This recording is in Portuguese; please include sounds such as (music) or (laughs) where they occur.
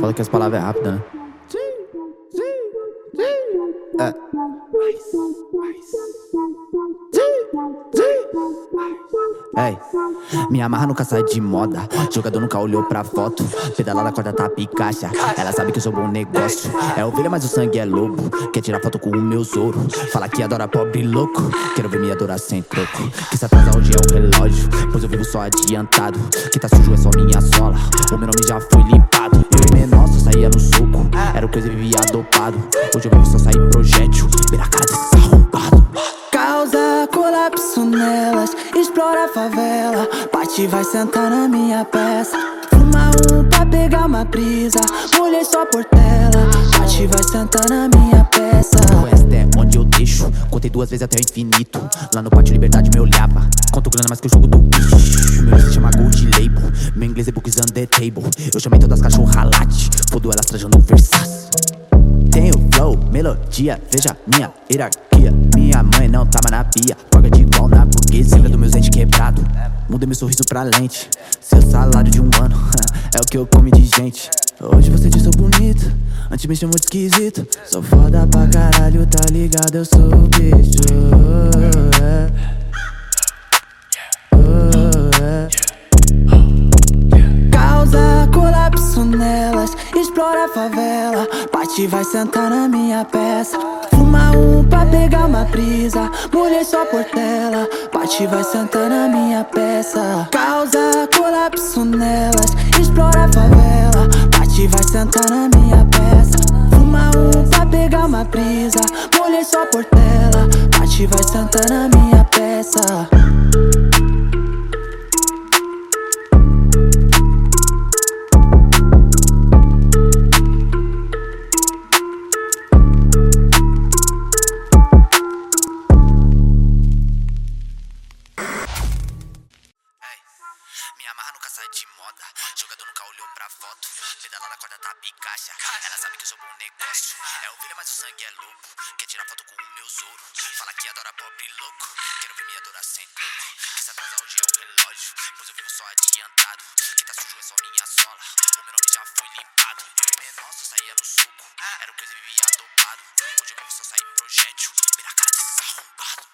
Fala que as palavras é rápida, né? É. Ei, minha marra nunca sai de moda. Jogador nunca olhou pra foto. Pedalar na corda tá picacha. Ela sabe que eu sou bom negócio. É ovelha, mas o sangue é lobo. Quer tirar foto com o meu soro. Fala que adora pobre louco. Quero ver me adorar sem troco. Que se atrasa hoje é o relógio. Pois eu vivo só adiantado. Que tá sujo é só minha sola. O meu nome já foi limpado. Eu e menor só saía no soco. Era o que eu vivia dopado. Hoje eu vivo só sair projétil. Vira a cara desse. Causa colapso nelas, explora a favela. Bate vai sentar na minha peça. Fuma um pra pegar uma brisa, mulher só por tela. Bate vai sentar na minha peça. Esta é onde eu deixo. Contei duas vezes até o infinito. Lá no pátio Liberdade me olhava. Conto grana mais que o jogo do bicho. Meu se chama Gold Label. Meu inglês é books on the table. Eu chamei todas as cachorra late. Fodo elas trajando Versace. Tenho flow, melodia, veja minha hierarquia. Minha mãe não mais na pia, paga de igual na burguesia. Lembra do meu dente quebrado, mudei meu sorriso pra lente. Seu salário de um ano (laughs) é o que eu come de gente. Hoje você diz sou bonito, antes me chamou de esquisito. Sou foda pra caralho, tá ligado? Eu sou o bicho. Causa colapso nelas, explora a favela. Bate vai sentar na minha peça. Fuma um pra pegar uma brisa, mulher só por tela. Bate vai sentar na minha peça. Causa colapso nelas, explora a favela. Bate vai sentar na minha peça. Fuma um pra pegar uma brisa, mulher só por tela. Bate vai sentar na minha peça. Jogador nunca olhou pra foto. Pedalar na corda tá picacha. Ela sabe que eu sou bom negócio. É ovelha, mas o sangue é lobo. Quer tirar foto com o meu soro. Fala que adora pobre louco. Quero ver me adorar sem troco. Que se atrasa hoje é o relógio. Pois eu vivo só adiantado. Que tá sujo é só minha sola. O meu nome já foi limpado. Eu e menor só saía no soco. Era o que eu vivia dopado. Hoje eu vivo só sair projétil. Vira a cara desse.